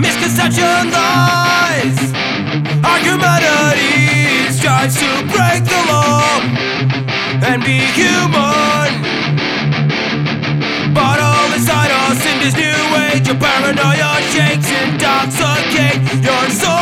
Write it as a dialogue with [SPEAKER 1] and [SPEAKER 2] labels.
[SPEAKER 1] misconception lies. Our humanity strives to break the law and be human. But all inside us in this new age, your paranoia shakes, intoxicate your soul.